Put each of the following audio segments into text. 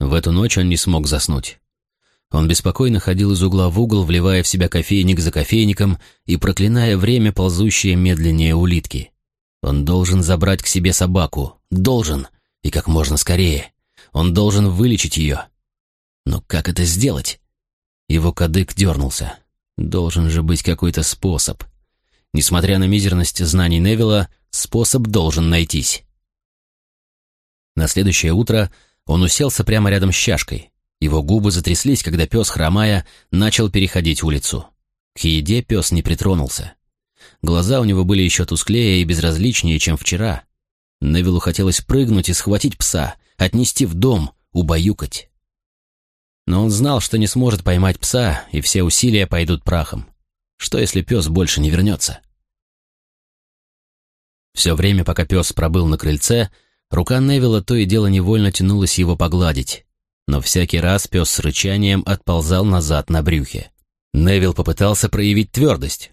В эту ночь он не смог заснуть. Он беспокойно ходил из угла в угол, вливая в себя кофейник за кофейником и проклиная время, ползущее медленнее улитки. Он должен забрать к себе собаку. Должен. И как можно скорее. Он должен вылечить ее. Но как это сделать? Его кадык дернулся. Должен же быть какой-то способ. Несмотря на мизерность знаний Невилла, способ должен найтись. На следующее утро он уселся прямо рядом с чашкой. Его губы затряслись, когда пес, хромая, начал переходить улицу. К еде пес не притронулся. Глаза у него были еще тусклее и безразличнее, чем вчера. Невилу хотелось прыгнуть и схватить пса, отнести в дом, убаюкать. Но он знал, что не сможет поймать пса, и все усилия пойдут прахом. Что, если пес больше не вернется? Все время, пока пес пробыл на крыльце, рука Невилла то и дело невольно тянулась его погладить но всякий раз пес с рычанием отползал назад на брюхе. Невил попытался проявить твердость.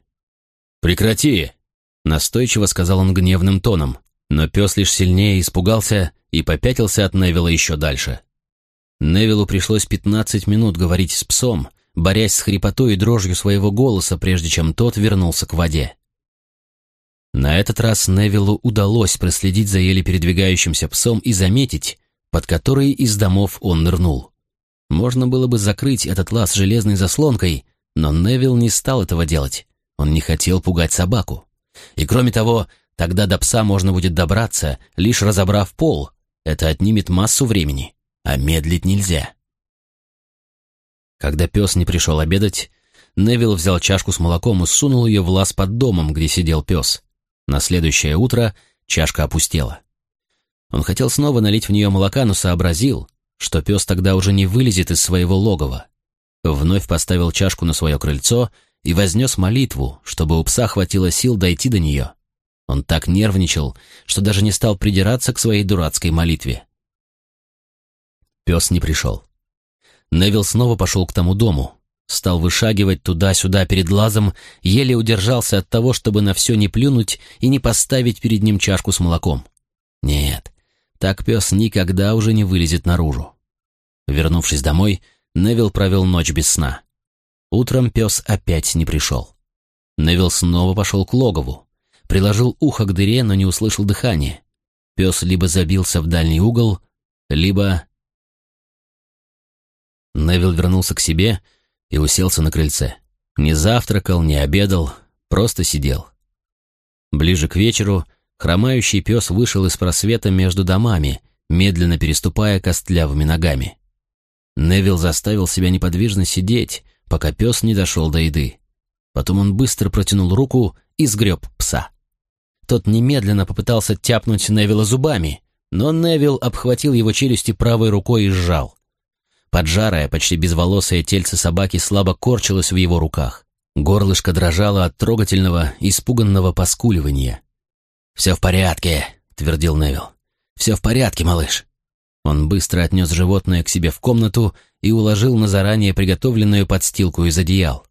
«Прекрати!» — настойчиво сказал он гневным тоном, но пес лишь сильнее испугался и попятился от Невилла еще дальше. Невилу пришлось пятнадцать минут говорить с псом, борясь с хрипотой и дрожью своего голоса, прежде чем тот вернулся к воде. На этот раз Невилу удалось проследить за еле передвигающимся псом и заметить, под которые из домов он нырнул. Можно было бы закрыть этот лаз железной заслонкой, но Невил не стал этого делать. Он не хотел пугать собаку. И кроме того, тогда до пса можно будет добраться, лишь разобрав пол. Это отнимет массу времени, а медлить нельзя. Когда пес не пришел обедать, Невил взял чашку с молоком и сунул ее в лаз под домом, где сидел пес. На следующее утро чашка опустела. Он хотел снова налить в нее молока, но сообразил, что пес тогда уже не вылезет из своего логова. Вновь поставил чашку на свое крыльцо и вознес молитву, чтобы у пса хватило сил дойти до нее. Он так нервничал, что даже не стал придираться к своей дурацкой молитве. Пес не пришел. Невил снова пошел к тому дому, стал вышагивать туда-сюда перед лазом, еле удержался от того, чтобы на все не плюнуть и не поставить перед ним чашку с молоком. Нет, так пес никогда уже не вылезет наружу. Вернувшись домой, Невил провел ночь без сна. Утром пес опять не пришел. Невил снова пошел к логову. Приложил ухо к дыре, но не услышал дыхания. Пес либо забился в дальний угол, либо... Невил вернулся к себе и уселся на крыльце. Не завтракал, не обедал, просто сидел. Ближе к вечеру Хромающий пес вышел из просвета между домами, медленно переступая костлявыми ногами. Невил заставил себя неподвижно сидеть, пока пес не дошел до еды. Потом он быстро протянул руку и сгреб пса. Тот немедленно попытался тяпнуть Невила зубами, но Невил обхватил его челюсти правой рукой и сжал. Поджарое, почти безволосое тельце собаки слабо корчилось в его руках. Горлышко дрожало от трогательного, испуганного поскуливания. «Все в порядке», — твердил Невил. «Все в порядке, малыш». Он быстро отнес животное к себе в комнату и уложил на заранее приготовленную подстилку из одеял.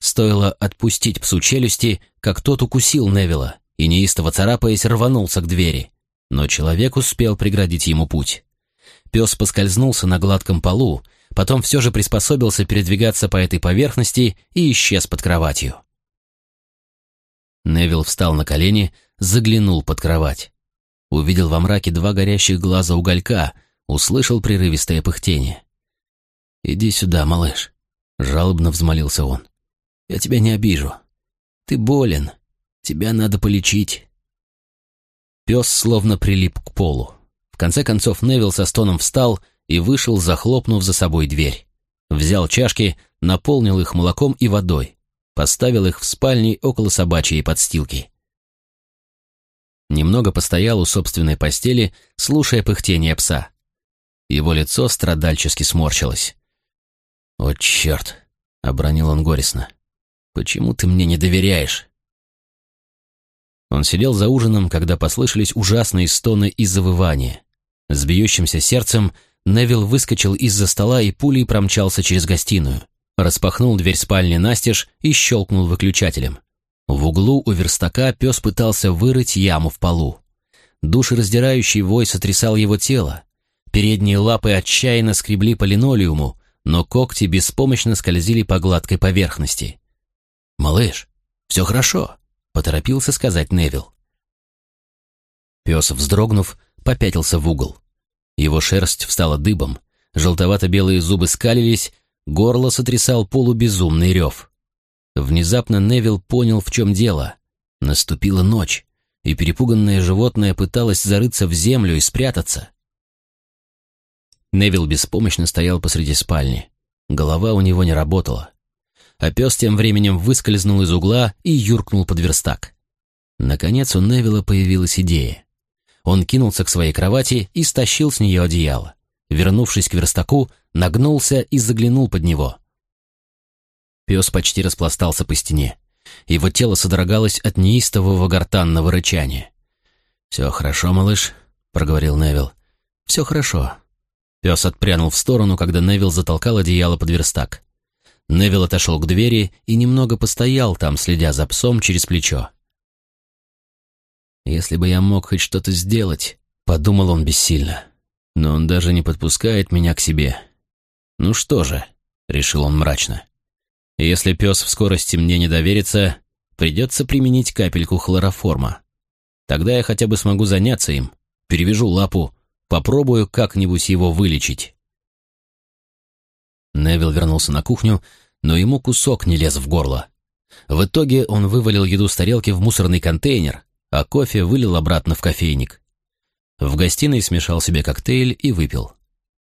Стоило отпустить псу челюсти, как тот укусил Невила и, неистово царапаясь, рванулся к двери. Но человек успел преградить ему путь. Пес поскользнулся на гладком полу, потом все же приспособился передвигаться по этой поверхности и исчез под кроватью. Невил встал на колени, заглянул под кровать. Увидел во мраке два горящих глаза уголька, услышал прерывистое пыхтение. «Иди сюда, малыш», — жалобно взмолился он. «Я тебя не обижу. Ты болен. Тебя надо полечить». Пес словно прилип к полу. Конце концов Невил со стоном встал и вышел, захлопнув за собой дверь. Взял чашки, наполнил их молоком и водой. Поставил их в спальне около собачьей подстилки. Немного постоял у собственной постели, слушая пыхтение пса. Его лицо страдальчески сморщилось. «О, черт!» — обронил он горестно. «Почему ты мне не доверяешь?» Он сидел за ужином, когда послышались ужасные стоны и завывания. С бьющимся сердцем Невил выскочил из-за стола и пулей промчался через гостиную. Распахнул дверь спальни настежь и щелкнул выключателем. В углу у верстака пес пытался вырыть яму в полу. Душераздирающий вой сотрясал его тело. Передние лапы отчаянно скребли по линолеуму, но когти беспомощно скользили по гладкой поверхности. «Малыш, все хорошо», — поторопился сказать Невил. Пес, вздрогнув, попятился в угол. Его шерсть встала дыбом, желтовато-белые зубы скалились, горло сотрясал полубезумный рев. Внезапно Невил понял, в чем дело. Наступила ночь, и перепуганное животное пыталось зарыться в землю и спрятаться. Невил беспомощно стоял посреди спальни. Голова у него не работала. А пес тем временем выскользнул из угла и юркнул под верстак. Наконец у Невилла появилась идея. Он кинулся к своей кровати и стащил с нее одеяло. Вернувшись к верстаку, нагнулся и заглянул под него. Пес почти распластался по стене. Его тело содрогалось от неистового гортанного рычания. «Все хорошо, малыш», — проговорил Невил. «Все хорошо». Пес отпрянул в сторону, когда Невил затолкал одеяло под верстак. Невил отошел к двери и немного постоял там, следя за псом через плечо. «Если бы я мог хоть что-то сделать», — подумал он бессильно. «Но он даже не подпускает меня к себе». «Ну что же», — решил он мрачно. «Если пес в скорости мне не доверится, придется применить капельку хлороформа. Тогда я хотя бы смогу заняться им, перевяжу лапу, попробую как-нибудь его вылечить». Невил вернулся на кухню, но ему кусок не лез в горло. В итоге он вывалил еду с тарелки в мусорный контейнер, а кофе вылил обратно в кофейник. В гостиной смешал себе коктейль и выпил.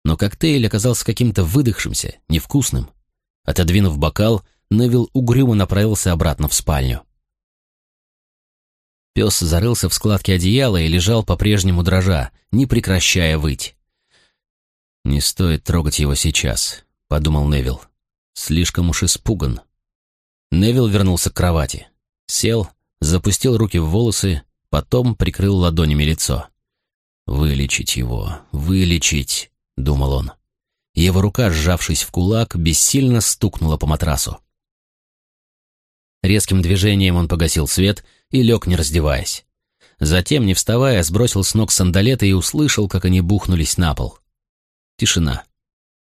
Но коктейль оказался каким-то выдохшимся, невкусным. Отодвинув бокал, Невил угрюмо направился обратно в спальню. Пес зарылся в складки одеяла и лежал по-прежнему дрожа, не прекращая выть. «Не стоит трогать его сейчас», — подумал Невил. «Слишком уж испуган». Невил вернулся к кровати. Сел, запустил руки в волосы, потом прикрыл ладонями лицо. «Вылечить его, вылечить», — думал он. Его рука, сжавшись в кулак, бессильно стукнула по матрасу. Резким движением он погасил свет и лег, не раздеваясь. Затем, не вставая, сбросил с ног сандалеты и услышал, как они бухнулись на пол. Тишина.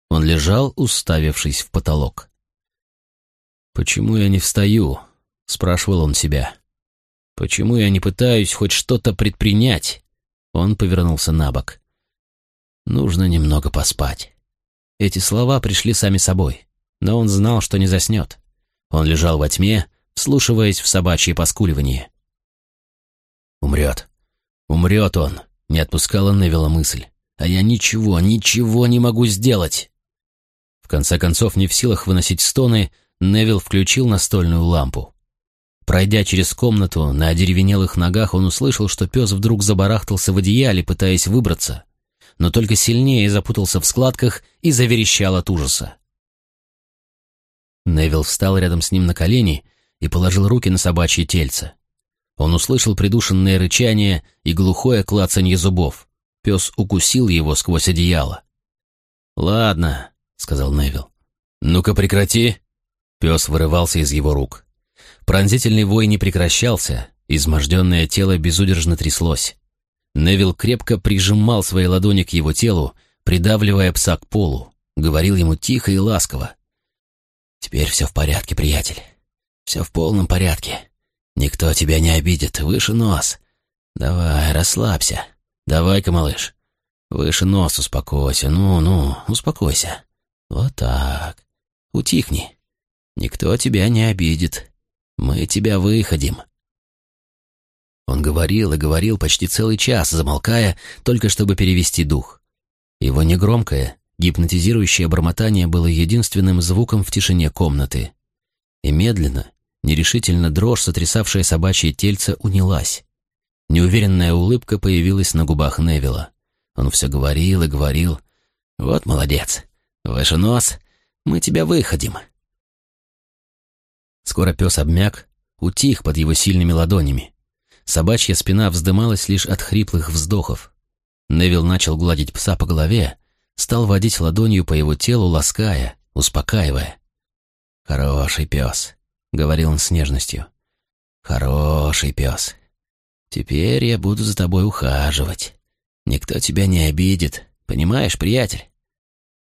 Он лежал, уставившись в потолок. «Почему я не встаю?» — спрашивал он себя. Почему я не пытаюсь хоть что-то предпринять? Он повернулся на бок. Нужно немного поспать. Эти слова пришли сами собой, но он знал, что не заснет. Он лежал во тьме, вслушиваясь в собачье поскуливание. «Умрет. Умрет он», — не отпускала Невилла мысль. «А я ничего, ничего не могу сделать». В конце концов, не в силах выносить стоны, Невил включил настольную лампу. Пройдя через комнату, на одеревенелых ногах он услышал, что пес вдруг забарахтался в одеяле, пытаясь выбраться, но только сильнее запутался в складках и заверещал от ужаса. Невил встал рядом с ним на колени и положил руки на собачье тельце. Он услышал придушенное рычание и глухое клацанье зубов. Пес укусил его сквозь одеяло. «Ладно», — сказал Невил. «Ну-ка прекрати!» Пес вырывался из его рук. Пронзительный вой не прекращался, изможденное тело безудержно тряслось. Невил крепко прижимал свои ладони к его телу, придавливая пса к полу, говорил ему тихо и ласково. «Теперь все в порядке, приятель. Все в полном порядке. Никто тебя не обидит. Выше нос. Давай, расслабься. Давай-ка, малыш. Выше нос успокойся. Ну-ну, успокойся. Вот так. Утихни. Никто тебя не обидит. Мы тебя выходим». Он говорил и говорил почти целый час, замолкая, только чтобы перевести дух. Его негромкое, гипнотизирующее бормотание было единственным звуком в тишине комнаты. И медленно, нерешительно дрожь, сотрясавшая собачье тельце, унялась. Неуверенная улыбка появилась на губах Невилла. Он все говорил и говорил. «Вот молодец. Выше нос. Мы тебя выходим. Скоро пес обмяк, утих под его сильными ладонями. Собачья спина вздымалась лишь от хриплых вздохов. Невил начал гладить пса по голове, стал водить ладонью по его телу, лаская, успокаивая. «Хороший пес», — говорил он с нежностью. «Хороший пес. Теперь я буду за тобой ухаживать. Никто тебя не обидит, Понимаешь, приятель?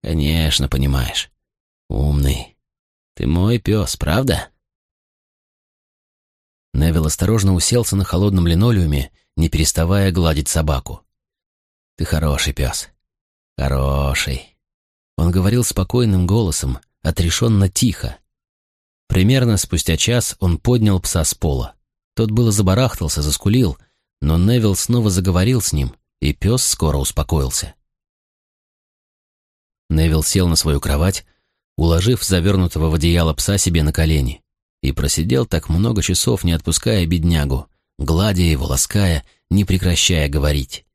Конечно, понимаешь. Умный. Ты мой пес, правда? Невил осторожно уселся на холодном линолеуме, не переставая гладить собаку. Ты хороший пес. Хороший. Он говорил спокойным голосом, отрешенно тихо. Примерно спустя час он поднял пса с пола. Тот было забарахтался, заскулил, но Невил снова заговорил с ним, и пес скоро успокоился. Невил сел на свою кровать, уложив завернутого в одеяло пса себе на колени, и просидел так много часов, не отпуская беднягу, гладя его, лаская, не прекращая говорить.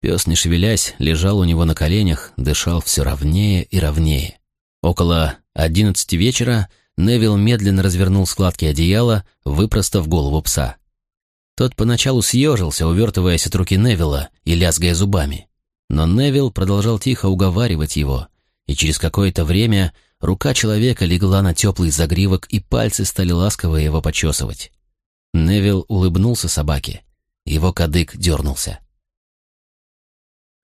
Пес, не шевелясь, лежал у него на коленях, дышал все ровнее и ровнее. Около одиннадцати вечера Невил медленно развернул складки одеяла, выпростав голову пса. Тот поначалу съежился, увертываясь от руки Невилла и лязгая зубами. Но Невил продолжал тихо уговаривать его, и через какое-то время рука человека легла на теплый загривок, и пальцы стали ласково его почесывать. Невил улыбнулся собаке. Его кадык дернулся.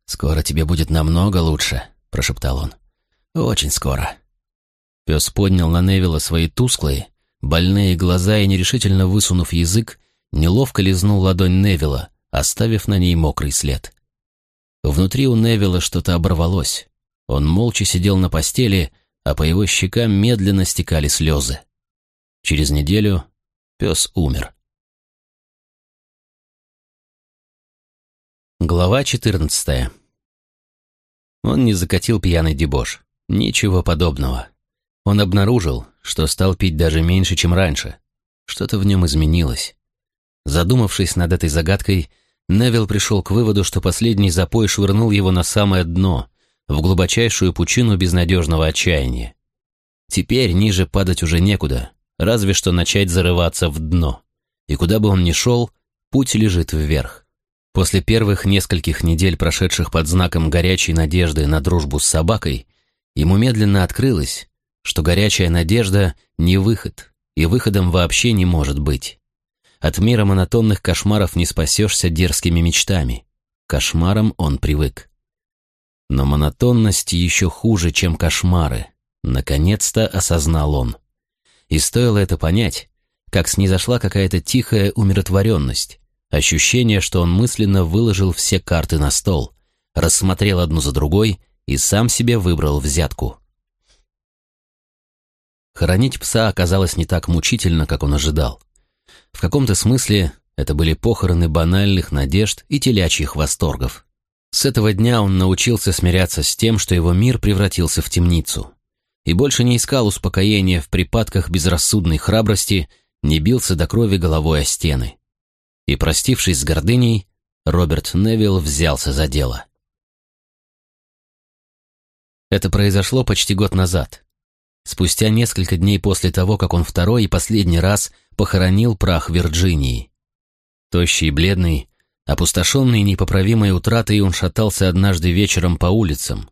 «Скоро тебе будет намного лучше», — прошептал он. «Очень скоро». Пес поднял на Невилла свои тусклые, больные глаза и, нерешительно высунув язык, неловко лизнул ладонь Невилла, оставив на ней мокрый след. Внутри у Невилла что-то оборвалось. Он молча сидел на постели, а по его щекам медленно стекали слезы. Через неделю пес умер. Глава четырнадцатая. Он не закатил пьяный дебош. Ничего подобного. Он обнаружил, что стал пить даже меньше, чем раньше. Что-то в нем изменилось. Задумавшись над этой загадкой, Невил пришел к выводу, что последний запой швырнул его на самое дно, в глубочайшую пучину безнадежного отчаяния. Теперь ниже падать уже некуда, разве что начать зарываться в дно. И куда бы он ни шел, путь лежит вверх. После первых нескольких недель, прошедших под знаком горячей надежды на дружбу с собакой, ему медленно открылось, что горячая надежда — не выход, и выходом вообще не может быть. От мира монотонных кошмаров не спасешься дерзкими мечтами. К кошмарам он привык. Но монотонность еще хуже, чем кошмары. Наконец-то осознал он. И стоило это понять, как снизошла какая-то тихая умиротворенность, ощущение, что он мысленно выложил все карты на стол, рассмотрел одну за другой и сам себе выбрал взятку. Хоронить пса оказалось не так мучительно, как он ожидал. В каком-то смысле это были похороны банальных надежд и телячьих восторгов. С этого дня он научился смиряться с тем, что его мир превратился в темницу. И больше не искал успокоения в припадках безрассудной храбрости, не бился до крови головой о стены. И, простившись с гордыней, Роберт Невилл взялся за дело. Это произошло почти год назад. Спустя несколько дней после того, как он второй и последний раз похоронил прах Вирджинии. Тощий и бледный, опустошенный непоправимой утратой, он шатался однажды вечером по улицам.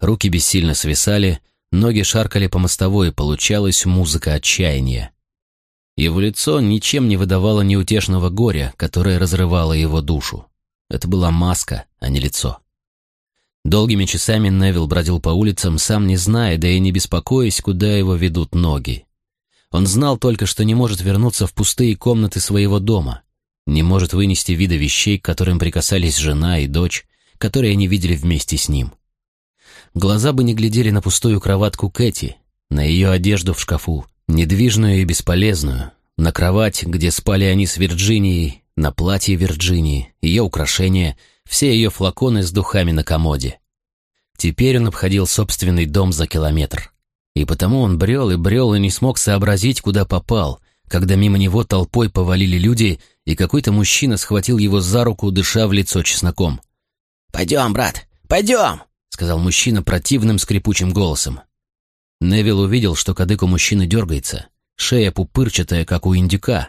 Руки бессильно свисали, ноги шаркали по мостовой, получалась музыка отчаяния. Его лицо ничем не выдавало неутешного горя, которое разрывало его душу. Это была маска, а не лицо. Долгими часами Невил бродил по улицам, сам не зная, да и не беспокоясь, куда его ведут ноги. Он знал только, что не может вернуться в пустые комнаты своего дома, не может вынести вида вещей, к которым прикасались жена и дочь, которые они видели вместе с ним. Глаза бы не глядели на пустую кроватку Кэти, на ее одежду в шкафу, недвижную и бесполезную, на кровать, где спали они с Вирджинией, на платье Вирджинии, ее украшения — все ее флаконы с духами на комоде. Теперь он обходил собственный дом за километр. И потому он брел и брел и не смог сообразить, куда попал, когда мимо него толпой повалили люди, и какой-то мужчина схватил его за руку, дыша в лицо чесноком. «Пойдем, брат, пойдем!» — сказал мужчина противным скрипучим голосом. Невил увидел, что кадык у мужчины дергается, шея пупырчатая, как у индюка,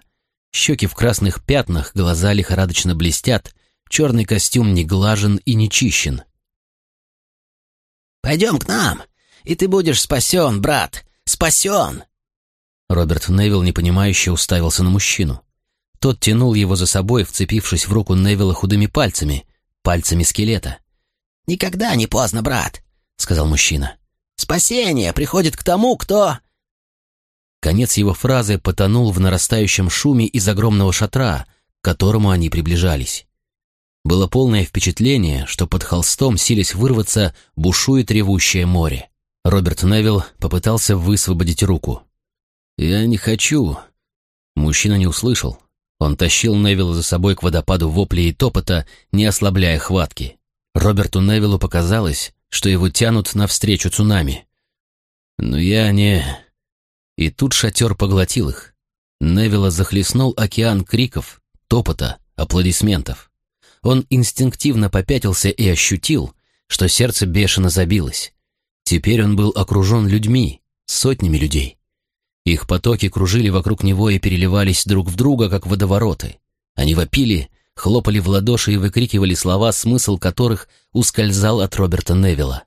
щеки в красных пятнах, глаза лихорадочно блестят, Черный костюм не глажен и не чищен. «Пойдем к нам, и ты будешь спасен, брат, спасен!» Роберт Невилл непонимающе уставился на мужчину. Тот тянул его за собой, вцепившись в руку Невилла худыми пальцами, пальцами скелета. «Никогда не поздно, брат», — сказал мужчина. «Спасение приходит к тому, кто...» Конец его фразы потонул в нарастающем шуме из огромного шатра, к которому они приближались. Было полное впечатление, что под холстом, силясь вырваться, бушует ревущее море. Роберт Невилл попытался высвободить руку. «Я не хочу». Мужчина не услышал. Он тащил Невилла за собой к водопаду воплей и топота, не ослабляя хватки. Роберту Невиллу показалось, что его тянут навстречу цунами. Но я не... И тут шатер поглотил их. Невилла захлестнул океан криков, топота, аплодисментов. Он инстинктивно попятился и ощутил, что сердце бешено забилось. Теперь он был окружен людьми, сотнями людей. Их потоки кружили вокруг него и переливались друг в друга, как водовороты. Они вопили, хлопали в ладоши и выкрикивали слова, смысл которых ускользал от Роберта Невилла.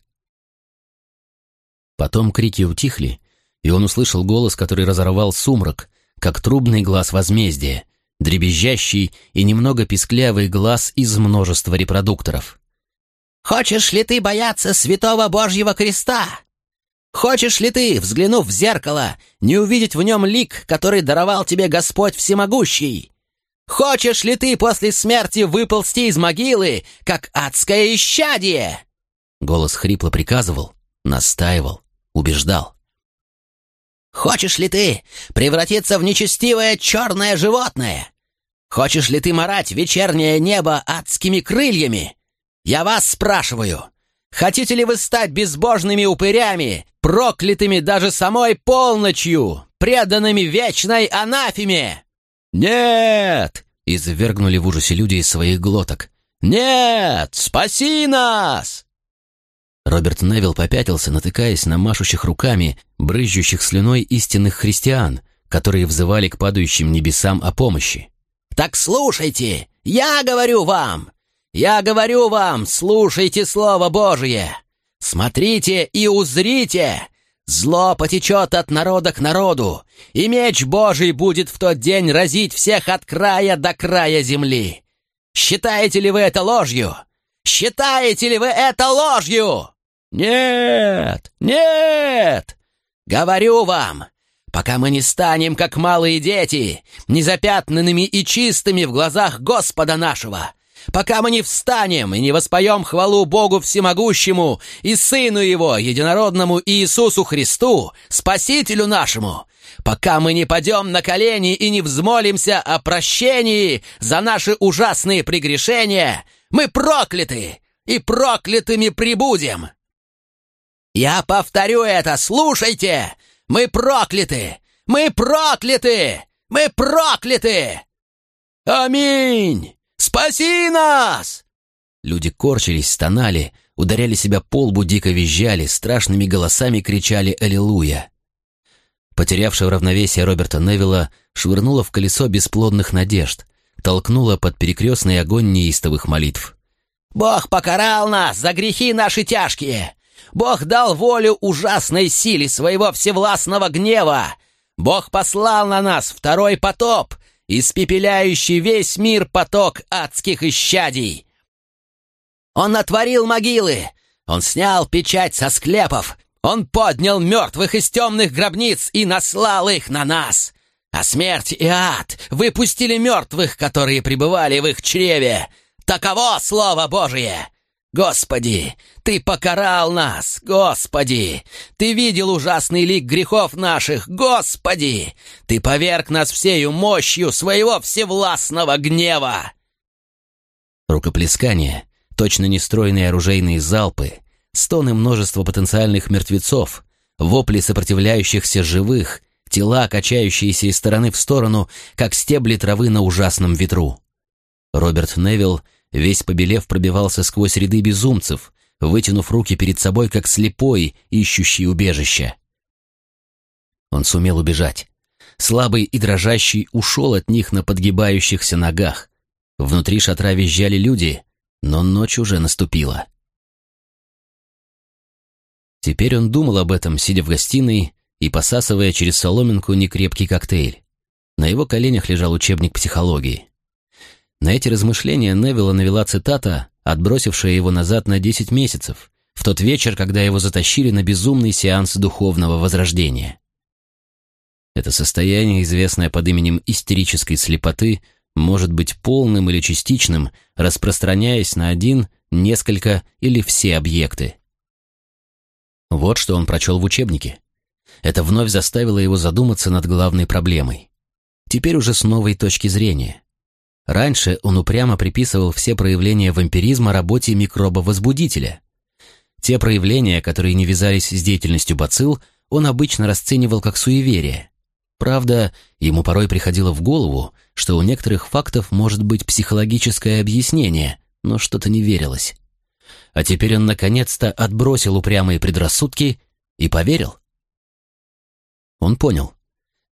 Потом крики утихли, и он услышал голос, который разорвал сумрак, как трубный глаз возмездия, дребезжащий и немного писклявый глаз из множества репродукторов. «Хочешь ли ты бояться святого Божьего креста? Хочешь ли ты, взглянув в зеркало, не увидеть в нем лик, который даровал тебе Господь Всемогущий? Хочешь ли ты после смерти выползти из могилы, как адское исчадие?» Голос хрипло приказывал, настаивал, убеждал. «Хочешь ли ты превратиться в нечестивое черное животное? Хочешь ли ты марать вечернее небо адскими крыльями? Я вас спрашиваю, хотите ли вы стать безбожными упырями, проклятыми даже самой полночью, преданными вечной анафеме?» «Нет!» — извергнули в ужасе люди из своих глоток. «Нет! Спаси нас!» Роберт Невилл попятился, натыкаясь на машущих руками, брызжущих слюной истинных христиан, которые взывали к падающим небесам о помощи. «Так слушайте! Я говорю вам! Я говорю вам, слушайте Слово Божие! Смотрите и узрите! Зло потечет от народа к народу, и меч Божий будет в тот день разить всех от края до края земли. Считаете ли вы это ложью? Считаете ли вы это ложью? Нет, нет! Говорю вам, пока мы не станем, как малые дети, незапятнанными и чистыми в глазах Господа нашего, пока мы не встанем и не воспоем хвалу Богу Всемогущему и Сыну Его, Единородному Иисусу Христу, Спасителю нашему, пока мы не падем на колени и не взмолимся о прощении за наши ужасные прегрешения, мы прокляты и проклятыми прибудем. Я повторю это, слушайте! Мы прокляты! Мы прокляты! Мы прокляты! Аминь! Спаси нас!» Люди корчились, стонали, ударяли себя по лбу, дико визжали, страшными голосами кричали «Аллилуйя!». Потерявшего равновесие Роберта Невилла швырнуло в колесо бесплодных надежд, толкнуло под перекрестный огонь неистовых молитв. «Бог покарал нас за грехи наши тяжкие! Бог дал волю ужасной силе своего всевластного гнева! Бог послал на нас второй потоп, испепеляющий весь мир поток адских исчадий. Он натворил могилы, он снял печать со склепов, он поднял мертвых из темных гробниц и наслал их на нас. А смерть и ад выпустили мертвых, которые пребывали в их чреве. Таково Слово Божие! Господи, Ты покарал нас, Господи! Ты видел ужасный лик грехов наших, Господи! Ты поверг нас всею мощью своего всевластного гнева!» Рукоплескание, точно нестройные оружейные залпы, стоны множества потенциальных мертвецов, вопли сопротивляющихся живых, тела, качающиеся из стороны в сторону, как стебли травы на ужасном ветру. Роберт Невилл Весь побелев пробивался сквозь ряды безумцев, вытянув руки перед собой, как слепой, ищущий убежище. Он сумел убежать. Слабый и дрожащий ушел от них на подгибающихся ногах. Внутри шатра визжали люди, но ночь уже наступила. Теперь он думал об этом, сидя в гостиной и посасывая через соломинку некрепкий коктейль. На его коленях лежал учебник психологии. На эти размышления Невилла навела цитата, отбросившая его назад на 10 месяцев, в тот вечер, когда его затащили на безумный сеанс духовного возрождения. Это состояние, известное под именем истерической слепоты, может быть полным или частичным, распространяясь на один, несколько или все объекты. Вот что он прочел в учебнике. Это вновь заставило его задуматься над главной проблемой. Теперь уже с новой точки зрения. Раньше он упрямо приписывал все проявления вампиризма работе микробовозбудителя. Те проявления, которые не вязались с деятельностью бацилл, он обычно расценивал как суеверие. Правда, ему порой приходило в голову, что у некоторых фактов может быть психологическое объяснение, но что-то не верилось. А теперь он наконец-то отбросил упрямые предрассудки и поверил. Он понял.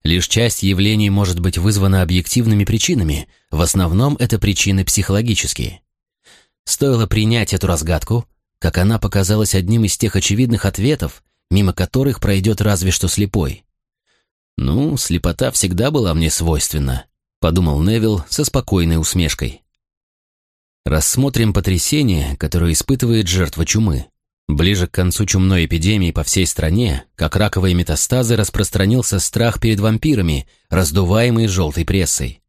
Лишь часть явлений может быть вызвана объективными причинами, в основном это причины психологические. Стоило принять эту разгадку, как она показалась одним из тех очевидных ответов, мимо которых пройдет разве что слепой. «Ну, слепота всегда была мне свойственна», — подумал Невил со спокойной усмешкой. Рассмотрим потрясение, которое испытывает жертва чумы. Ближе к концу чумной эпидемии по всей стране, как раковые метастазы, распространился страх перед вампирами, раздуваемый желтой прессой.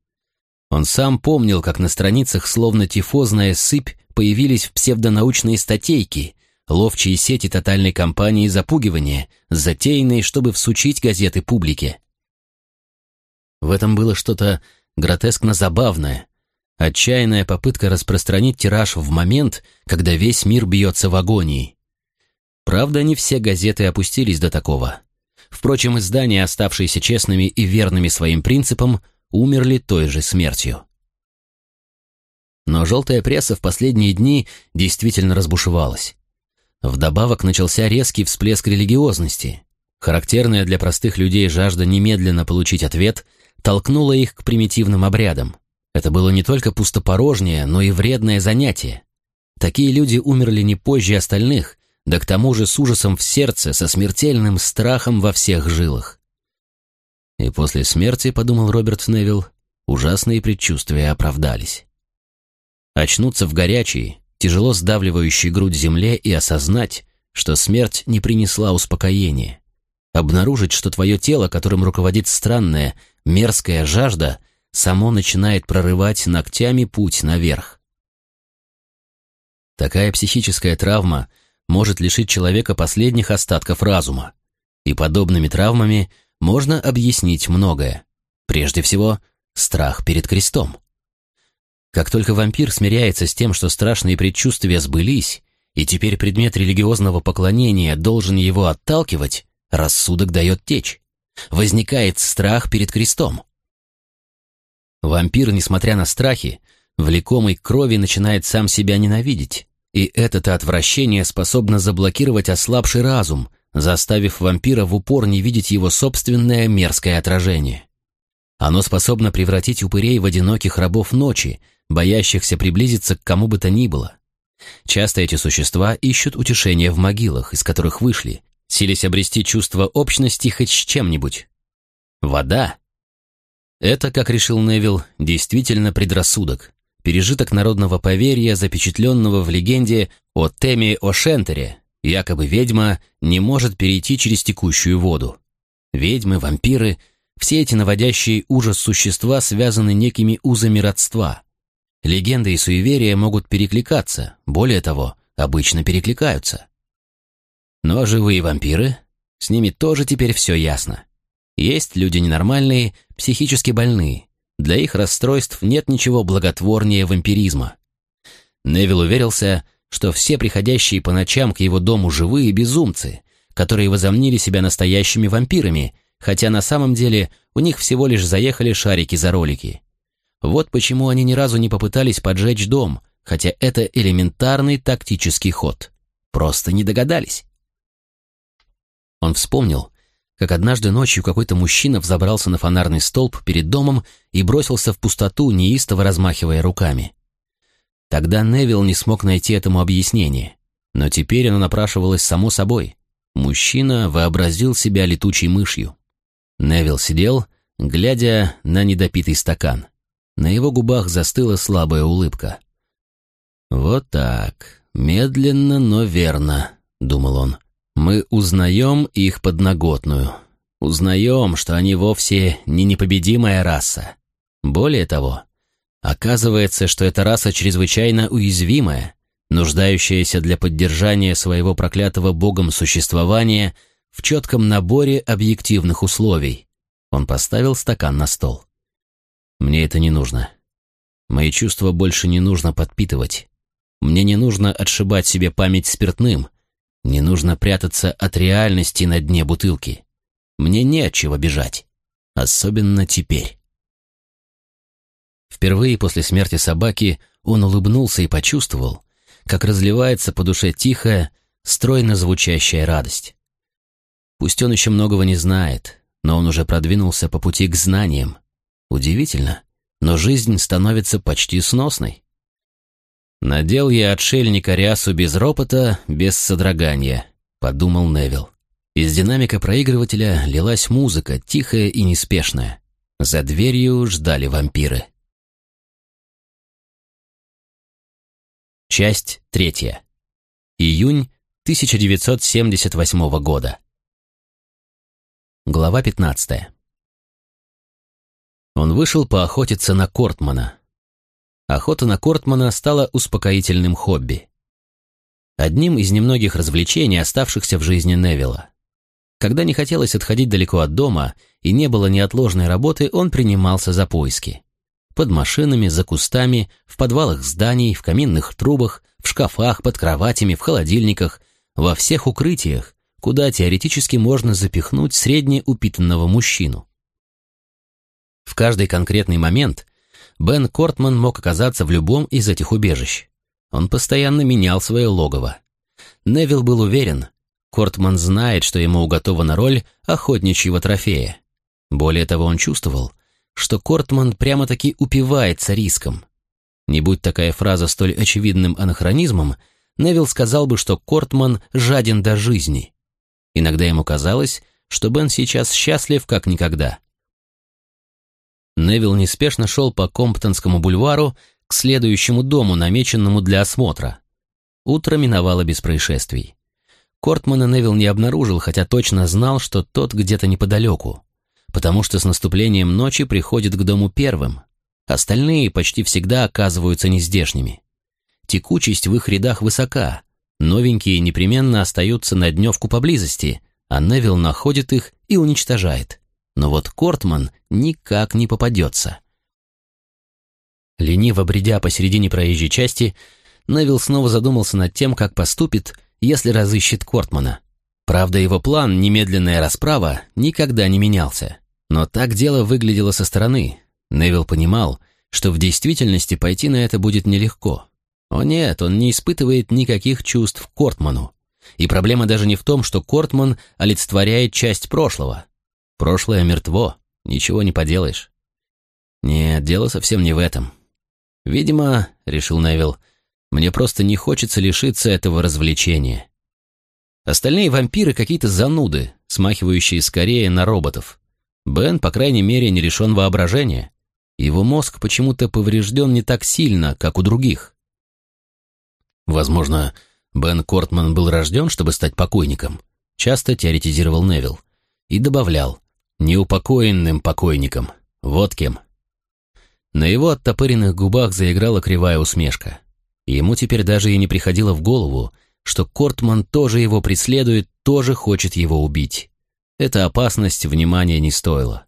Он сам помнил, как на страницах словно тифозная сыпь появились псевдонаучные статейки, ловчие сети тотальной кампании запугивания, затеянные, чтобы всучить газеты публике. В этом было что-то гротескно забавное, отчаянная попытка распространить тираж в момент, когда весь мир бьется в агонии. Правда, не все газеты опустились до такого. Впрочем, издания, оставшиеся честными и верными своим принципам, умерли той же смертью. Но желтая пресса в последние дни действительно разбушевалась. Вдобавок начался резкий всплеск религиозности. Характерная для простых людей жажда немедленно получить ответ толкнула их к примитивным обрядам. Это было не только пустопорожнее, но и вредное занятие. Такие люди умерли не позже остальных, да к тому же с ужасом в сердце, со смертельным страхом во всех жилах. И после смерти, подумал Роберт Невилл, ужасные предчувствия оправдались. Очнуться в горячей, тяжело сдавливающей грудь земле и осознать, что смерть не принесла успокоения. Обнаружить, что твое тело, которым руководит странная, мерзкая жажда, само начинает прорывать ногтями путь наверх. Такая психическая травма — может лишить человека последних остатков разума. И подобными травмами можно объяснить многое. Прежде всего, страх перед крестом. Как только вампир смиряется с тем, что страшные предчувствия сбылись, и теперь предмет религиозного поклонения должен его отталкивать, рассудок дает течь. Возникает страх перед крестом. Вампир, несмотря на страхи, влекомый крови начинает сам себя ненавидеть, и это-то отвращение способно заблокировать ослабший разум, заставив вампира в упор не видеть его собственное мерзкое отражение. Оно способно превратить упырей в одиноких рабов ночи, боящихся приблизиться к кому бы то ни было. Часто эти существа ищут утешения в могилах, из которых вышли, сились обрести чувство общности хоть с чем-нибудь. Вода. Это, как решил Невил, действительно предрассудок, пережиток народного поверья, запечатленного в легенде о Теме О'Шентере, якобы ведьма не может перейти через текущую воду. Ведьмы, вампиры, все эти наводящие ужас существа связаны некими узами родства. Легенды и суеверия могут перекликаться, более того, обычно перекликаются. Но живые вампиры, с ними тоже теперь все ясно. Есть люди ненормальные, психически больные, для их расстройств нет ничего благотворнее вампиризма. Невил уверился, что все приходящие по ночам к его дому живые безумцы, которые возомнили себя настоящими вампирами, хотя на самом деле у них всего лишь заехали шарики за ролики. Вот почему они ни разу не попытались поджечь дом, хотя это элементарный тактический ход. Просто не догадались. Он вспомнил, как однажды ночью какой-то мужчина взобрался на фонарный столб перед домом и бросился в пустоту, неистово размахивая руками. Тогда Невил не смог найти этому объяснение, но теперь оно напрашивалось само собой. Мужчина вообразил себя летучей мышью. Невил сидел, глядя на недопитый стакан. На его губах застыла слабая улыбка. «Вот так, медленно, но верно», — думал он. «Мы узнаем их подноготную. Узнаем, что они вовсе не непобедимая раса. Более того, оказывается, что эта раса чрезвычайно уязвимая, нуждающаяся для поддержания своего проклятого богом существования в четком наборе объективных условий. Он поставил стакан на стол. «Мне это не нужно. Мои чувства больше не нужно подпитывать. Мне не нужно отшибать себе память спиртным. Не нужно прятаться от реальности на дне бутылки. Мне не от чего бежать. Особенно теперь». Впервые после смерти собаки он улыбнулся и почувствовал, как разливается по душе тихая, стройно звучащая радость. Пусть он еще многого не знает, но он уже продвинулся по пути к знаниям. Удивительно, но жизнь становится почти сносной. «Надел я отшельника рясу без ропота, без содрогания», — подумал Невил. Из динамика проигрывателя лилась музыка, тихая и неспешная. За дверью ждали вампиры. Часть третья. Июнь 1978 года. Глава 15. Он вышел поохотиться на Кортмана. Охота на Кортмана стала успокоительным хобби. Одним из немногих развлечений, оставшихся в жизни Невилла. Когда не хотелось отходить далеко от дома и не было неотложной работы, он принимался за поиски под машинами, за кустами, в подвалах зданий, в каминных трубах, в шкафах, под кроватями, в холодильниках, во всех укрытиях, куда теоретически можно запихнуть среднеупитанного мужчину. В каждый конкретный момент Бен Кортман мог оказаться в любом из этих убежищ. Он постоянно менял свое логово. Невил был уверен, Кортман знает, что ему уготована роль охотничьего трофея. Более того, он чувствовал – что Кортман прямо-таки упивается риском. Не будь такая фраза столь очевидным анахронизмом, Невил сказал бы, что Кортман жаден до жизни. Иногда ему казалось, что Бен сейчас счастлив как никогда. Невил неспешно шел по Комптонскому бульвару к следующему дому, намеченному для осмотра. Утро миновало без происшествий. Кортмана Невил не обнаружил, хотя точно знал, что тот где-то неподалеку потому что с наступлением ночи приходит к дому первым. Остальные почти всегда оказываются нездешними. Текучесть в их рядах высока, новенькие непременно остаются на дневку поблизости, а Невил находит их и уничтожает. Но вот Кортман никак не попадется. Лениво бредя посередине проезжей части, Невил снова задумался над тем, как поступит, если разыщет Кортмана. Правда, его план «немедленная расправа» никогда не менялся. Но так дело выглядело со стороны. Невил понимал, что в действительности пойти на это будет нелегко. О нет, он не испытывает никаких чувств к Кортману. И проблема даже не в том, что Кортман олицетворяет часть прошлого. Прошлое мертво, ничего не поделаешь. Нет, дело совсем не в этом. Видимо, решил Невил, мне просто не хочется лишиться этого развлечения. Остальные вампиры какие-то зануды, смахивающие скорее на роботов. Бен, по крайней мере, не лишен воображения. Его мозг почему-то поврежден не так сильно, как у других. Возможно, Бен Кортман был рожден, чтобы стать покойником, часто теоретизировал Невилл, и добавлял, неупокоенным покойником, вот кем. На его оттопыренных губах заиграла кривая усмешка. Ему теперь даже и не приходило в голову, что Кортман тоже его преследует, тоже хочет его убить. Эта опасность внимания не стоила.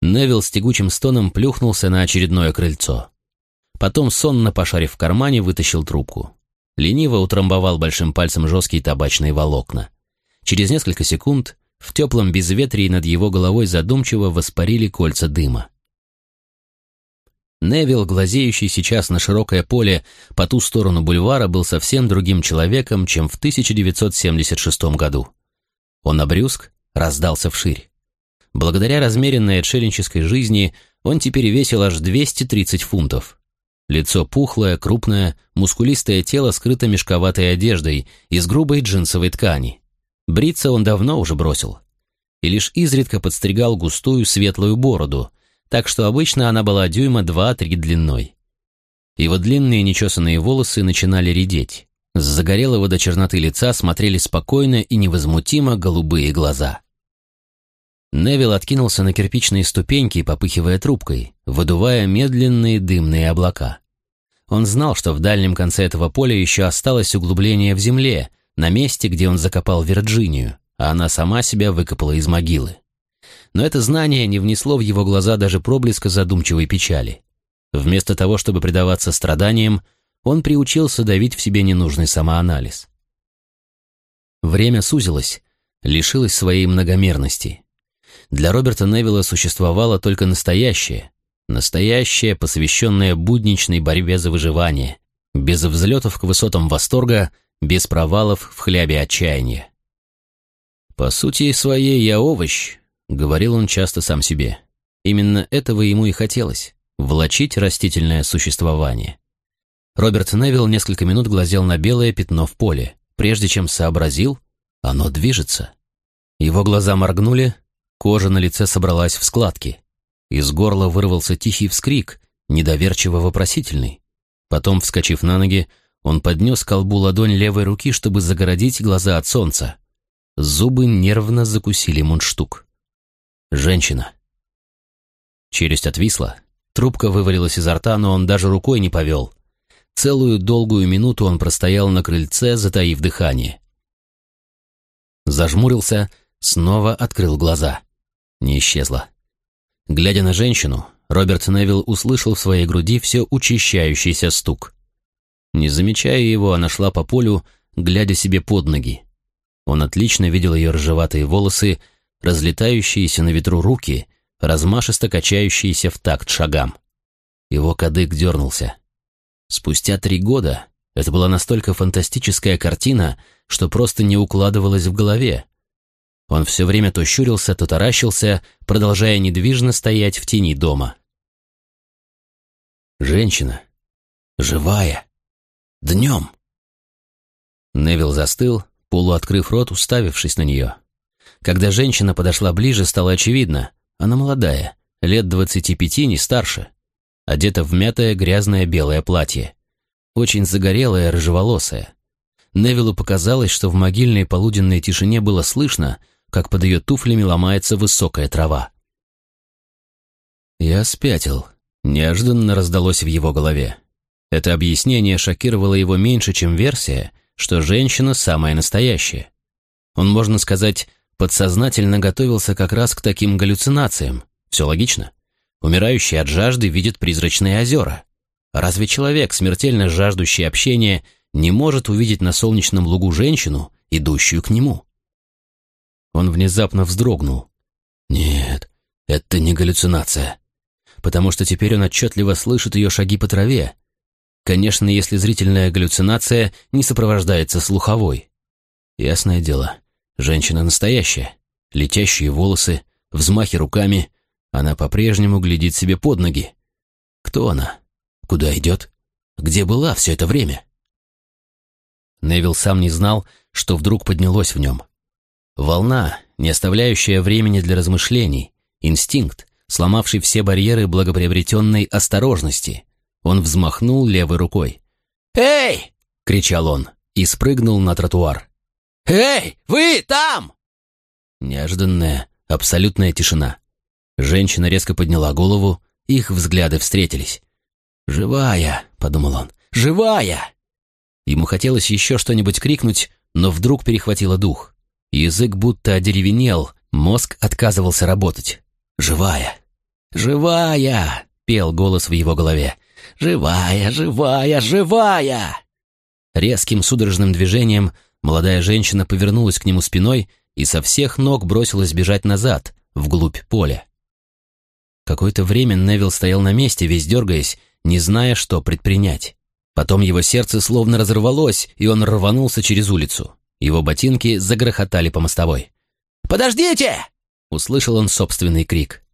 Невил с тягучим стоном плюхнулся на очередное крыльцо. Потом, сонно пошарив в кармане, вытащил трубку. Лениво утрамбовал большим пальцем жесткие табачные волокна. Через несколько секунд в теплом безветрии над его головой задумчиво воспарили кольца дыма. Невил, глазеющий сейчас на широкое поле по ту сторону бульвара, был совсем другим человеком, чем в 1976 году. Он обрюзг, раздался вширь. Благодаря размеренной отшельнической жизни он теперь весил аж 230 фунтов. Лицо пухлое, крупное, мускулистое тело скрыто мешковатой одеждой из грубой джинсовой ткани. Бриться он давно уже бросил. И лишь изредка подстригал густую светлую бороду, так что обычно она была дюйма 2-3 длиной. Его длинные нечесанные волосы начинали редеть. С загорелого до черноты лица смотрели спокойно и невозмутимо голубые глаза. Невил откинулся на кирпичные ступеньки, попыхивая трубкой, выдувая медленные дымные облака. Он знал, что в дальнем конце этого поля еще осталось углубление в земле, на месте, где он закопал Вирджинию, а она сама себя выкопала из могилы. Но это знание не внесло в его глаза даже проблеска задумчивой печали. Вместо того, чтобы предаваться страданиям, он приучился давить в себе ненужный самоанализ. Время сузилось, лишилось своей многомерности. Для Роберта Невилла существовало только настоящее, настоящее, посвященное будничной борьбе за выживание, без взлетов к высотам восторга, без провалов в хлябе отчаяния. «По сути своей я овощ», — говорил он часто сам себе. Именно этого ему и хотелось — влачить растительное существование. Роберт Невилл несколько минут глазел на белое пятно в поле, прежде чем сообразил, оно движется. Его глаза моргнули, кожа на лице собралась в складки. Из горла вырвался тихий вскрик, недоверчиво вопросительный. Потом, вскочив на ноги, он поднес колбу ладонь левой руки, чтобы загородить глаза от солнца. Зубы нервно закусили мундштук. Женщина. Челюсть отвисла, трубка вывалилась изо рта, но он даже рукой не повел. Целую долгую минуту он простоял на крыльце, затаив дыхание. Зажмурился, снова открыл глаза. Не исчезла. Глядя на женщину, Роберт Невилл услышал в своей груди все учащающийся стук. Не замечая его, она шла по полю, глядя себе под ноги. Он отлично видел ее ржеватые волосы, разлетающиеся на ветру руки, размашисто качающиеся в такт шагам. Его кадык дернулся. Спустя три года это была настолько фантастическая картина, что просто не укладывалась в голове. Он все время то щурился, то таращился, продолжая недвижно стоять в тени дома. Женщина. Живая. Днем. Невил застыл, полуоткрыв рот, уставившись на нее. Когда женщина подошла ближе, стало очевидно. Она молодая, лет двадцати пяти, не старше одета в мятое грязное белое платье. Очень загорелая, рыжеволосая. Невилу показалось, что в могильной полуденной тишине было слышно, как под ее туфлями ломается высокая трава. «Я спятил», — неожиданно раздалось в его голове. Это объяснение шокировало его меньше, чем версия, что женщина самая настоящая. Он, можно сказать, подсознательно готовился как раз к таким галлюцинациям. Все логично. Умирающий от жажды видит призрачные озера. Разве человек, смертельно жаждущий общения, не может увидеть на солнечном лугу женщину, идущую к нему? Он внезапно вздрогнул. Нет, это не галлюцинация. Потому что теперь он отчетливо слышит ее шаги по траве. Конечно, если зрительная галлюцинация не сопровождается слуховой. Ясное дело, женщина настоящая. Летящие волосы, взмахи руками — она по-прежнему глядит себе под ноги. Кто она? Куда идет? Где была все это время? Невил сам не знал, что вдруг поднялось в нем. Волна, не оставляющая времени для размышлений, инстинкт, сломавший все барьеры благоприобретенной осторожности. Он взмахнул левой рукой. «Эй!» — кричал он и спрыгнул на тротуар. «Эй, вы там!» Неожиданная, абсолютная тишина. Женщина резко подняла голову, их взгляды встретились. «Живая!» — подумал он. «Живая!» Ему хотелось еще что-нибудь крикнуть, но вдруг перехватило дух. Язык будто одеревенел, мозг отказывался работать. «Живая! Живая!» — пел голос в его голове. «Живая, живая, живая!» Резким судорожным движением молодая женщина повернулась к нему спиной и со всех ног бросилась бежать назад, вглубь поля. Какое-то время Невил стоял на месте, весь дергаясь, не зная, что предпринять. Потом его сердце словно разорвалось, и он рванулся через улицу. Его ботинки загрохотали по мостовой. «Подождите!» — услышал он собственный крик.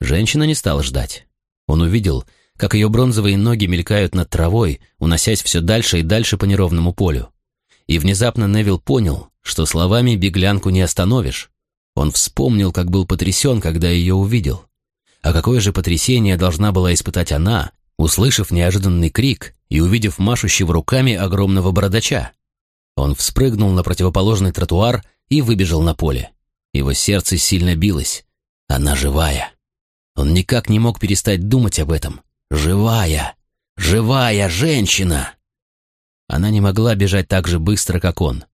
Женщина не стала ждать. Он увидел, как ее бронзовые ноги мелькают над травой, уносясь все дальше и дальше по неровному полю. И внезапно Невил понял, что словами беглянку не остановишь. Он вспомнил, как был потрясен, когда ее увидел. А какое же потрясение должна была испытать она, услышав неожиданный крик и увидев машущего руками огромного бородача. Он вспрыгнул на противоположный тротуар и выбежал на поле. Его сердце сильно билось. Она живая. Он никак не мог перестать думать об этом. Живая! Живая женщина! Она не могла бежать так же быстро, как он.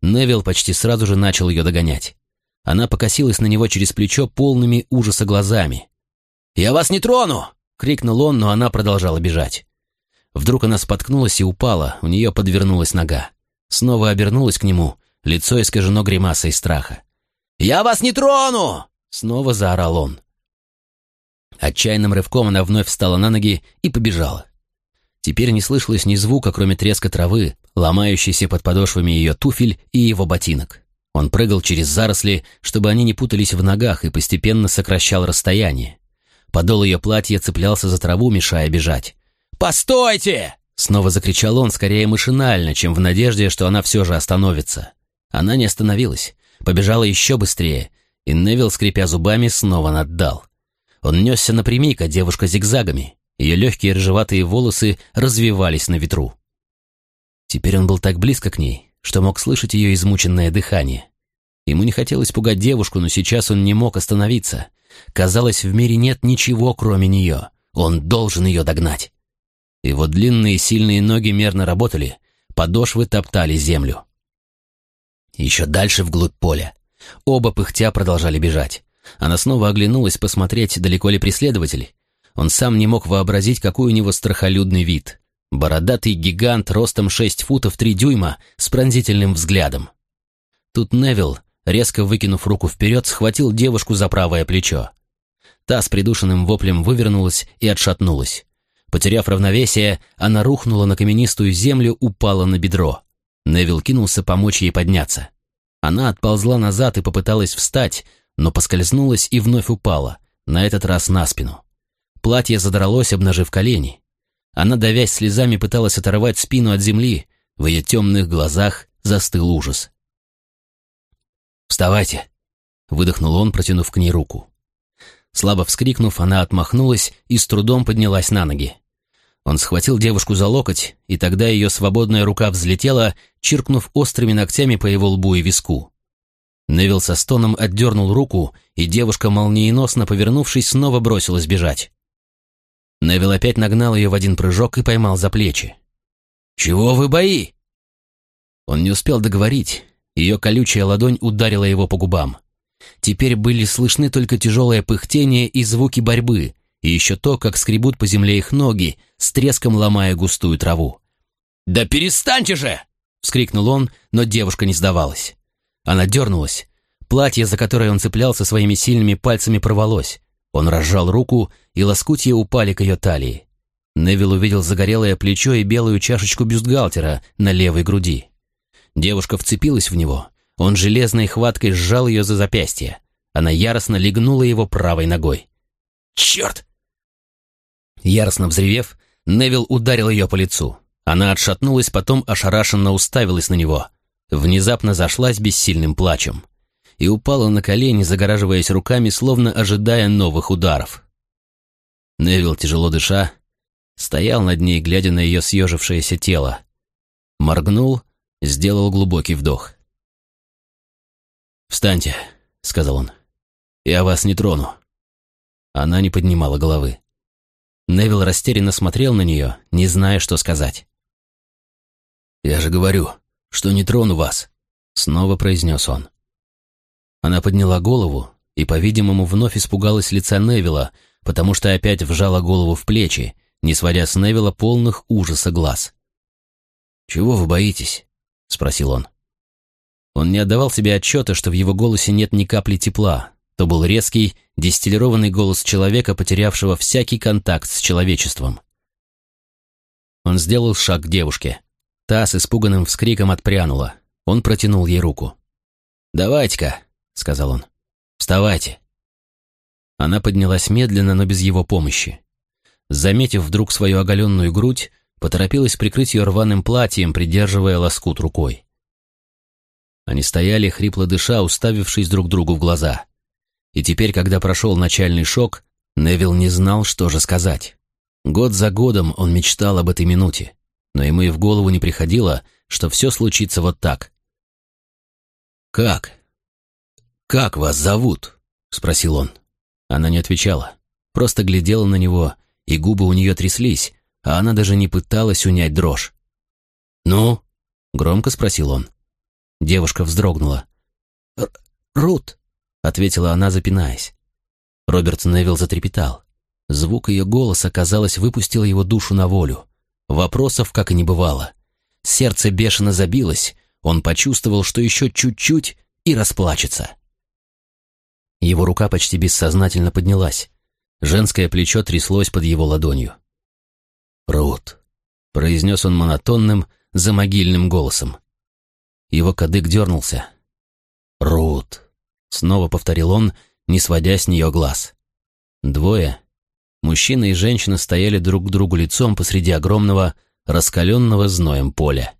Невил почти сразу же начал ее догонять. Она покосилась на него через плечо полными ужаса глазами. «Я вас не трону!» — крикнул он, но она продолжала бежать. Вдруг она споткнулась и упала, у нее подвернулась нога. Снова обернулась к нему, лицо искажено гримасой страха. «Я вас не трону!» — снова заорал он. Отчаянным рывком она вновь встала на ноги и побежала. Теперь не слышалось ни звука, кроме треска травы, ломающейся под подошвами ее туфель и его ботинок. Он прыгал через заросли, чтобы они не путались в ногах, и постепенно сокращал расстояние. Подол ее платья цеплялся за траву, мешая бежать. «Постойте!» — снова закричал он, скорее машинально, чем в надежде, что она все же остановится. Она не остановилась, побежала еще быстрее, и Невил, скрипя зубами, снова наддал. Он несся напрямик, а девушка зигзагами. Ее легкие рыжеватые волосы развивались на ветру. Теперь он был так близко к ней, что мог слышать ее измученное дыхание. Ему не хотелось пугать девушку, но сейчас он не мог остановиться. Казалось, в мире нет ничего, кроме нее. Он должен ее догнать. Его длинные сильные ноги мерно работали, подошвы топтали землю. Еще дальше вглубь поля. Оба пыхтя продолжали бежать. Она снова оглянулась посмотреть, далеко ли преследователь. Он сам не мог вообразить, какой у него страхолюдный вид. Бородатый гигант ростом 6 футов 3 дюйма с пронзительным взглядом. Тут Невил, резко выкинув руку вперед, схватил девушку за правое плечо. Та с придушенным воплем вывернулась и отшатнулась. Потеряв равновесие, она рухнула на каменистую землю, упала на бедро. Невил кинулся помочь ей подняться. Она отползла назад и попыталась встать, но поскользнулась и вновь упала, на этот раз на спину. Платье задралось, обнажив колени. Она, давясь слезами, пыталась оторвать спину от земли. В ее темных глазах застыл ужас. «Вставайте!» — выдохнул он, протянув к ней руку. Слабо вскрикнув, она отмахнулась и с трудом поднялась на ноги. Он схватил девушку за локоть, и тогда ее свободная рука взлетела, чиркнув острыми ногтями по его лбу и виску. Невил со стоном отдернул руку, и девушка, молниеносно повернувшись, снова бросилась бежать. Невил опять нагнал ее в один прыжок и поймал за плечи. «Чего вы бои?» Он не успел договорить. Ее колючая ладонь ударила его по губам. Теперь были слышны только тяжелое пыхтение и звуки борьбы, и еще то, как скребут по земле их ноги, с треском ломая густую траву. «Да перестаньте же!» — вскрикнул он, но девушка не сдавалась. Она дернулась. Платье, за которое он цеплялся своими сильными пальцами, порвалось. Он разжал руку, и лоскутья упали к ее талии. Невил увидел загорелое плечо и белую чашечку бюстгальтера на левой груди. Девушка вцепилась в него. Он железной хваткой сжал ее за запястье. Она яростно легнула его правой ногой. «Черт!» Яростно взревев, Невил ударил ее по лицу. Она отшатнулась, потом ошарашенно уставилась на него — внезапно зашлась бессильным плачем и упала на колени, загораживаясь руками, словно ожидая новых ударов. Невил, тяжело дыша, стоял над ней, глядя на ее съежившееся тело. Моргнул, сделал глубокий вдох. «Встаньте», — сказал он. «Я вас не трону». Она не поднимала головы. Невил растерянно смотрел на нее, не зная, что сказать. «Я же говорю, что не трону вас», — снова произнес он. Она подняла голову и, по-видимому, вновь испугалась лица Невилла, потому что опять вжала голову в плечи, не сводя с Невилла полных ужаса глаз. «Чего вы боитесь?» — спросил он. Он не отдавал себе отчета, что в его голосе нет ни капли тепла. То был резкий, дистиллированный голос человека, потерявшего всякий контакт с человечеством. Он сделал шаг к девушке. Та с испуганным вскриком отпрянула. Он протянул ей руку. «Давайте-ка», — сказал он. «Вставайте». Она поднялась медленно, но без его помощи. Заметив вдруг свою оголенную грудь, поторопилась прикрыть ее рваным платьем, придерживая лоскут рукой. Они стояли, хрипло дыша, уставившись друг другу в глаза. И теперь, когда прошел начальный шок, Невил не знал, что же сказать. Год за годом он мечтал об этой минуте, но ему и в голову не приходило, что все случится вот так. «Как? Как вас зовут?» — спросил он. Она не отвечала, просто глядела на него, и губы у нее тряслись, а она даже не пыталась унять дрожь. «Ну?» — громко спросил он. Девушка вздрогнула. «Рут», — ответила она, запинаясь. Роберт Невилл затрепетал. Звук ее голоса, казалось, выпустил его душу на волю. Вопросов как и не бывало. Сердце бешено забилось, он почувствовал, что еще чуть-чуть и расплачется. Его рука почти бессознательно поднялась. Женское плечо тряслось под его ладонью. «Рут», — произнес он монотонным, замогильным голосом. Его кадык дернулся. «Рут», — снова повторил он, не сводя с нее глаз. Двое, мужчина и женщина, стояли друг к другу лицом посреди огромного, раскаленного зноем поля.